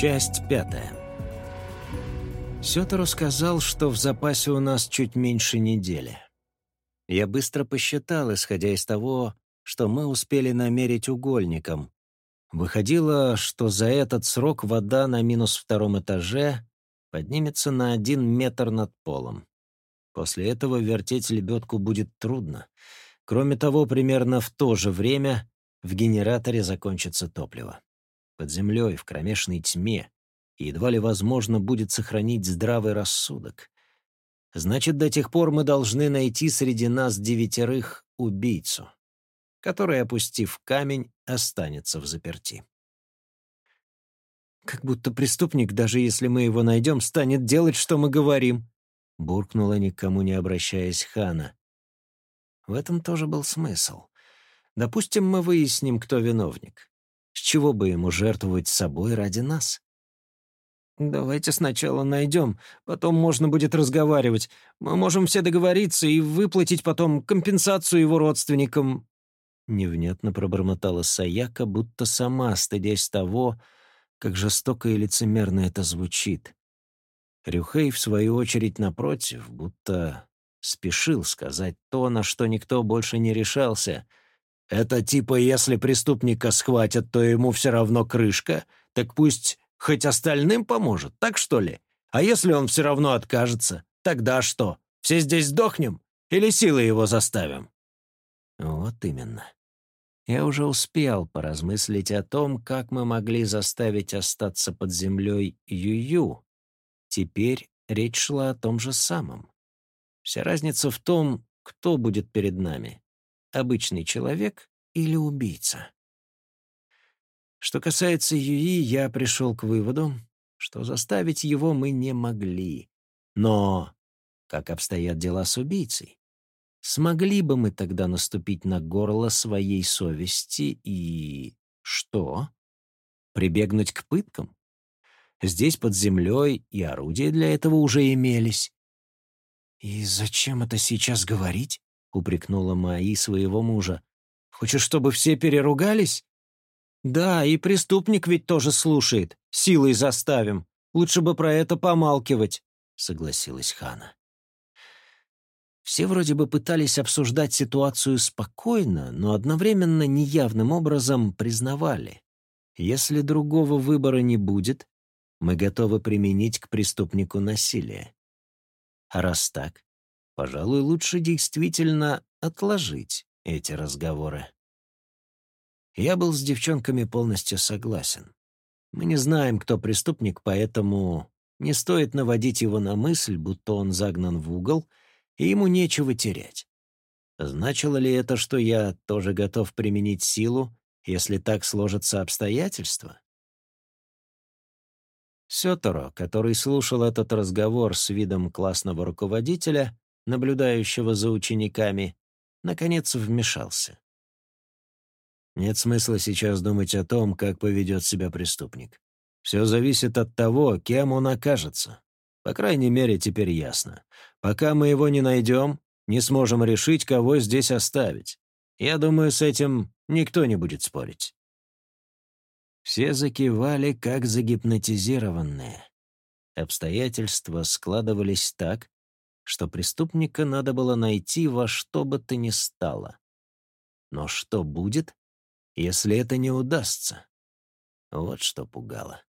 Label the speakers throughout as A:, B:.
A: Часть пятая. Сётору сказал, что в запасе у нас чуть меньше недели. Я быстро посчитал, исходя из того, что мы успели намерить угольником. Выходило, что за этот срок вода на минус втором этаже поднимется на один метр над полом. После этого вертеть лебедку будет трудно. Кроме того, примерно в то же время в генераторе закончится топливо. Под землей, в кромешной тьме, едва ли возможно будет сохранить здравый рассудок. Значит, до тех пор мы должны найти среди нас девятерых убийцу, который, опустив камень, останется в заперти. «Как будто преступник, даже если мы его найдем, станет делать, что мы говорим», — буркнула, никому не обращаясь Хана. В этом тоже был смысл. Допустим, мы выясним, кто виновник. С чего бы ему жертвовать собой ради нас? «Давайте сначала найдем, потом можно будет разговаривать. Мы можем все договориться и выплатить потом компенсацию его родственникам». Невнятно пробормотала Саяка, будто сама, стыдясь того, как жестоко и лицемерно это звучит. Рюхей, в свою очередь, напротив, будто спешил сказать то, на что никто больше не решался. «Это типа, если преступника схватят, то ему все равно крышка, так пусть хоть остальным поможет, так что ли? А если он все равно откажется, тогда что? Все здесь сдохнем? Или силой его заставим?» Вот именно. Я уже успел поразмыслить о том, как мы могли заставить остаться под землей Юю. Теперь речь шла о том же самом. Вся разница в том, кто будет перед нами — обычный человек или убийца. Что касается Юи, я пришел к выводу, что заставить его мы не могли. Но как обстоят дела с убийцей? Смогли бы мы тогда наступить на горло своей совести и... что? Прибегнуть к пыткам? Здесь под землей и орудия для этого уже имелись. «И зачем это сейчас говорить?» — упрекнула Маи своего мужа. «Хочешь, чтобы все переругались?» «Да, и преступник ведь тоже слушает. Силой заставим. Лучше бы про это помалкивать», — согласилась Хана. Все вроде бы пытались обсуждать ситуацию спокойно, но одновременно неявным образом признавали. Если другого выбора не будет, мы готовы применить к преступнику насилие. А раз так, пожалуй, лучше действительно отложить эти разговоры. Я был с девчонками полностью согласен. Мы не знаем, кто преступник, поэтому не стоит наводить его на мысль, будто он загнан в угол — и ему нечего терять. Значило ли это, что я тоже готов применить силу, если так сложатся обстоятельства? Сёторо, который слушал этот разговор с видом классного руководителя, наблюдающего за учениками, наконец вмешался. Нет смысла сейчас думать о том, как поведет себя преступник. Все зависит от того, кем он окажется. По крайней мере, теперь ясно. Пока мы его не найдем, не сможем решить, кого здесь оставить. Я думаю, с этим никто не будет спорить». Все закивали, как загипнотизированные. Обстоятельства складывались так, что преступника надо было найти во что бы то ни стало. Но что будет, если это не удастся? Вот что пугало.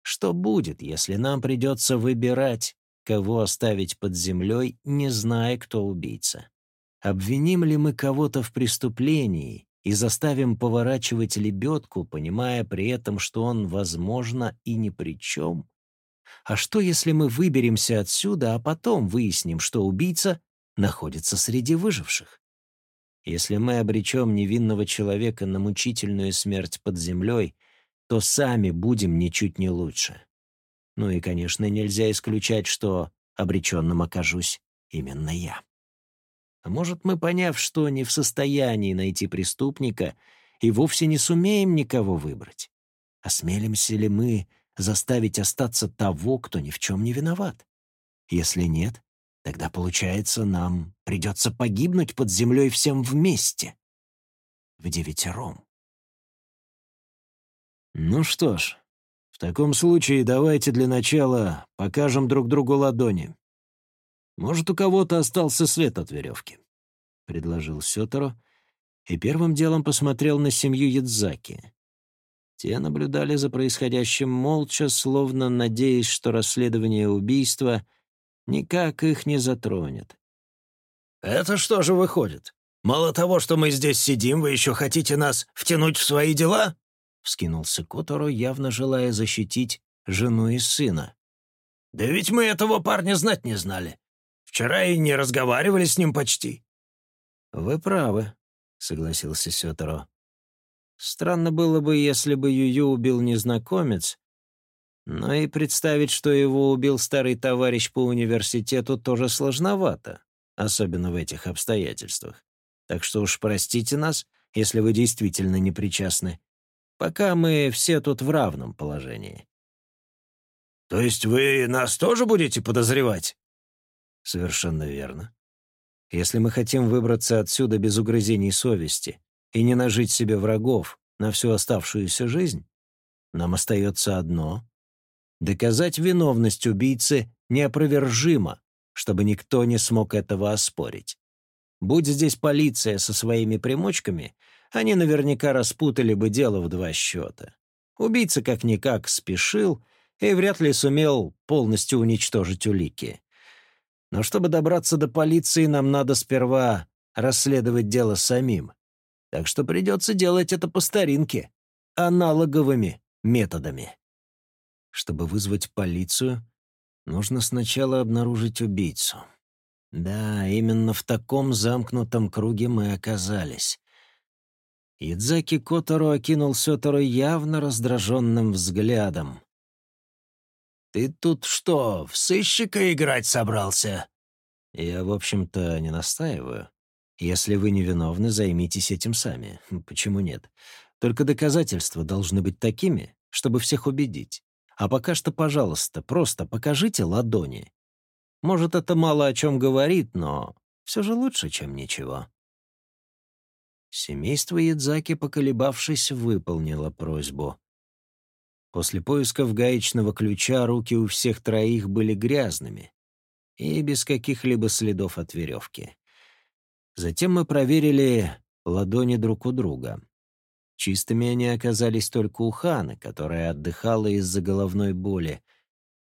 A: Что будет, если нам придется выбирать, кого оставить под землей, не зная, кто убийца? Обвиним ли мы кого-то в преступлении и заставим поворачивать лебедку, понимая при этом, что он, возможно, и ни при чем? А что, если мы выберемся отсюда, а потом выясним, что убийца находится среди выживших? Если мы обречем невинного человека на мучительную смерть под землей, то сами будем ничуть не лучше. Ну и, конечно, нельзя исключать, что обреченным окажусь именно я. А может, мы, поняв, что не в состоянии найти преступника, и вовсе не сумеем никого выбрать? Осмелимся ли мы заставить остаться того, кто ни в чем не виноват? Если нет, тогда, получается, нам придется погибнуть под землей всем вместе. В девятером. Ну что ж, В таком случае давайте для начала покажем друг другу ладони. Может, у кого-то остался след от веревки», — предложил Сёторо, и первым делом посмотрел на семью Ядзаки. Те наблюдали за происходящим молча, словно надеясь, что расследование убийства никак их не затронет.
B: «Это что же выходит? Мало того, что мы здесь сидим, вы еще хотите нас втянуть в свои дела?»
A: вскинулся Которо, явно желая защитить жену и сына.
B: «Да ведь мы этого парня знать не знали. Вчера и не разговаривали с ним почти».
A: «Вы правы», — согласился Сёторо. «Странно было бы, если бы Юю убил незнакомец, но и представить, что его убил старый товарищ по университету, тоже сложновато, особенно в этих обстоятельствах. Так что уж простите нас, если вы действительно не причастны. Пока мы все тут в равном положении».
B: «То есть вы нас тоже будете подозревать?»
A: «Совершенно верно. Если мы хотим выбраться отсюда без угрызений совести и не нажить себе врагов на всю оставшуюся жизнь, нам остается одно — доказать виновность убийцы неопровержимо, чтобы никто не смог этого оспорить. Будь здесь полиция со своими примочками — они наверняка распутали бы дело в два счета. Убийца как-никак спешил и вряд ли сумел полностью уничтожить улики. Но чтобы добраться до полиции, нам надо сперва расследовать дело самим. Так что придется делать это по старинке, аналоговыми методами. Чтобы вызвать полицию, нужно сначала обнаружить убийцу. Да, именно в таком замкнутом круге мы оказались. Идзаки Которо окинул Сёторо явно раздраженным взглядом.
B: «Ты тут что, в сыщика играть собрался?»
A: «Я, в общем-то, не настаиваю. Если вы невиновны, займитесь этим сами. Почему нет? Только доказательства должны быть такими, чтобы всех убедить. А пока что, пожалуйста, просто покажите ладони. Может, это мало о чем говорит, но все же лучше, чем ничего». Семейство Ядзаки, поколебавшись, выполнило просьбу. После поисков гаечного ключа руки у всех троих были грязными и без каких-либо следов от веревки. Затем мы проверили ладони друг у друга. Чистыми они оказались только у Ханы, которая отдыхала из-за головной боли.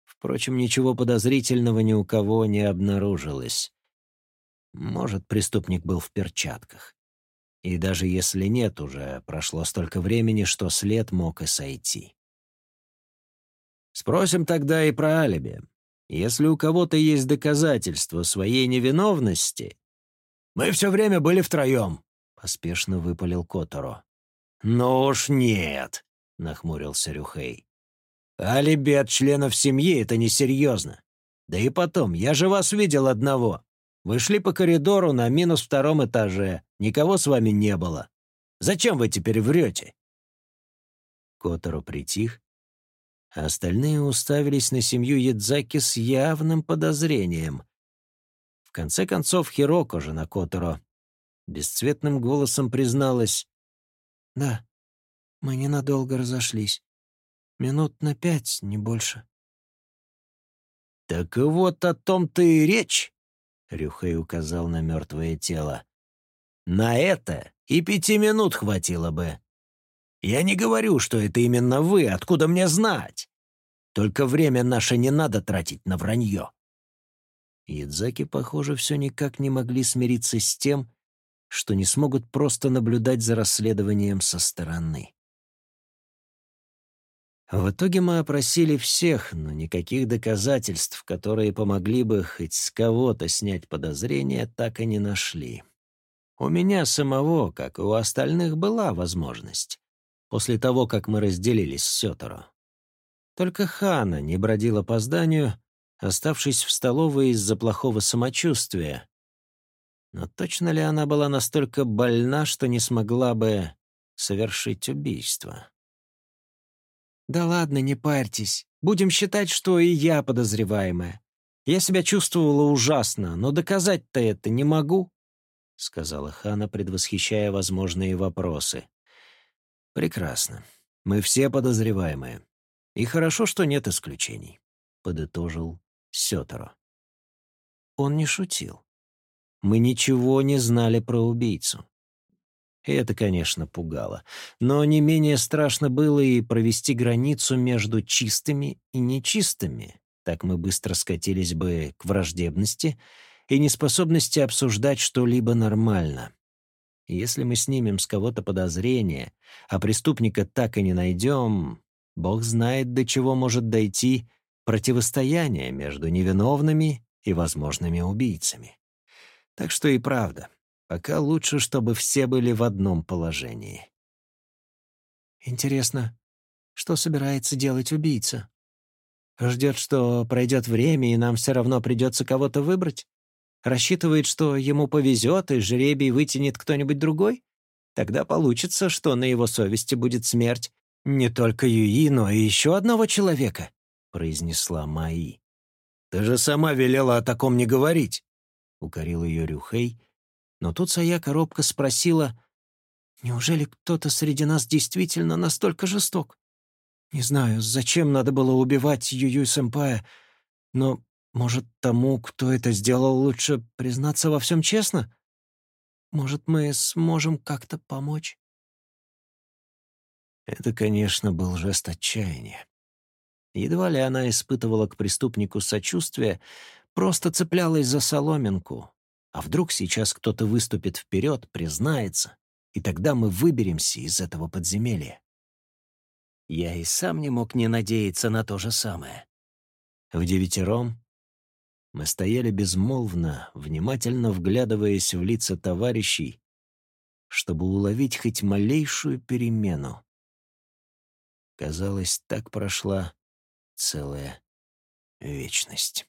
A: Впрочем, ничего подозрительного ни у кого не обнаружилось. Может, преступник был в перчатках. И даже если нет, уже прошло столько времени, что след мог и сойти. Спросим тогда и про алиби. Если у кого-то есть доказательства своей невиновности...
B: «Мы все время были втроем», —
A: поспешно выпалил Которо.
B: «Ну уж нет», — нахмурился Рюхей. «Алиби от членов семьи — это несерьезно. Да и потом, я же вас видел одного. Вы шли по коридору на минус втором этаже. Никого с вами не было. Зачем вы теперь врете?»
A: Которо притих, а остальные уставились на семью Ядзаки с явным подозрением. В конце концов, Хироко, жена Которо, бесцветным голосом призналась. «Да, мы ненадолго разошлись. Минут на пять, не больше».
B: «Так вот о том-то и речь!» — Рюхей указал на мертвое тело. «На это и пяти минут хватило бы. Я не говорю, что это именно вы, откуда мне знать? Только время наше не надо тратить на вранье».
A: Ядзаки, похоже, все никак не могли смириться с тем, что не смогут просто наблюдать за расследованием со стороны. В итоге мы опросили всех, но никаких доказательств, которые помогли бы хоть с кого-то снять подозрения, так и не нашли. У меня самого, как и у остальных, была возможность. После того, как мы разделились с Сёторо. Только Хана не бродила по зданию, оставшись в столовой из-за плохого самочувствия. Но точно ли она была настолько больна, что не смогла бы совершить убийство? «Да ладно, не парьтесь. Будем считать, что и я подозреваемая. Я себя чувствовала ужасно, но доказать-то это не могу», — сказала Хана, предвосхищая возможные вопросы. «Прекрасно. Мы все подозреваемые. И хорошо, что нет исключений», — подытожил Сётеро. Он не шутил. Мы ничего не знали про убийцу. Это, конечно, пугало. Но не менее страшно было и провести границу между чистыми и нечистыми. Так мы быстро скатились бы к враждебности и неспособности обсуждать что-либо нормально. Если мы снимем с кого-то подозрение, а преступника так и не найдем, бог знает, до чего может дойти противостояние между невиновными и возможными убийцами. Так что и правда, пока лучше, чтобы все были в одном положении. Интересно, что собирается делать убийца? Ждет, что пройдет время, и нам все равно придется кого-то выбрать? Рассчитывает, что ему повезет, и жребий вытянет кто-нибудь другой? Тогда получится, что на его совести будет смерть не только Юи, но и еще одного человека, — произнесла Маи.
B: «Ты же сама велела о таком не говорить», — укорил ее Рюхей.
A: Но тут Саяка робко спросила, «Неужели кто-то среди нас действительно настолько жесток? Не знаю, зачем надо было убивать Юю-сэмпая, но может, тому, кто это сделал, лучше признаться во всем честно? Может, мы сможем как-то помочь?» Это, конечно, был жест отчаяния. Едва ли она испытывала к преступнику сочувствие, просто цеплялась за соломинку. А вдруг сейчас кто-то выступит вперед, признается, и тогда мы выберемся из этого подземелья. Я и сам не мог не надеяться на то же самое. В девятером мы стояли безмолвно, внимательно вглядываясь в лица товарищей, чтобы уловить хоть малейшую перемену. Казалось, так прошла целая вечность.